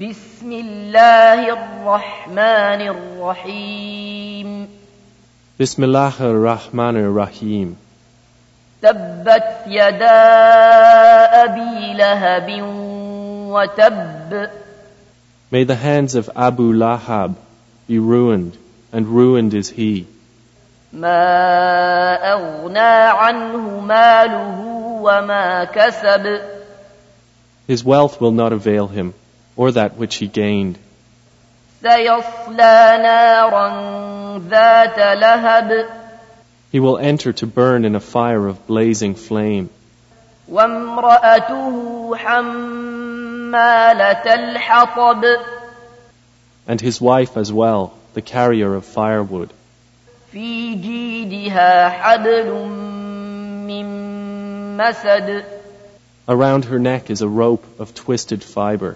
بسم الله الرحمن الرحيم Bismillah ar-Rahman ar-Rahim. تبت يدا أبي لهب وتب May the hands of Abu Lahab be ruined, and ruined is he. ما أغنى عنه ماله وما كسب His wealth will not avail him, or that which he gained. He will enter to burn in a fire of blazing flame. And his wife as well, the carrier of firewood. Around her neck is a rope of twisted fiber.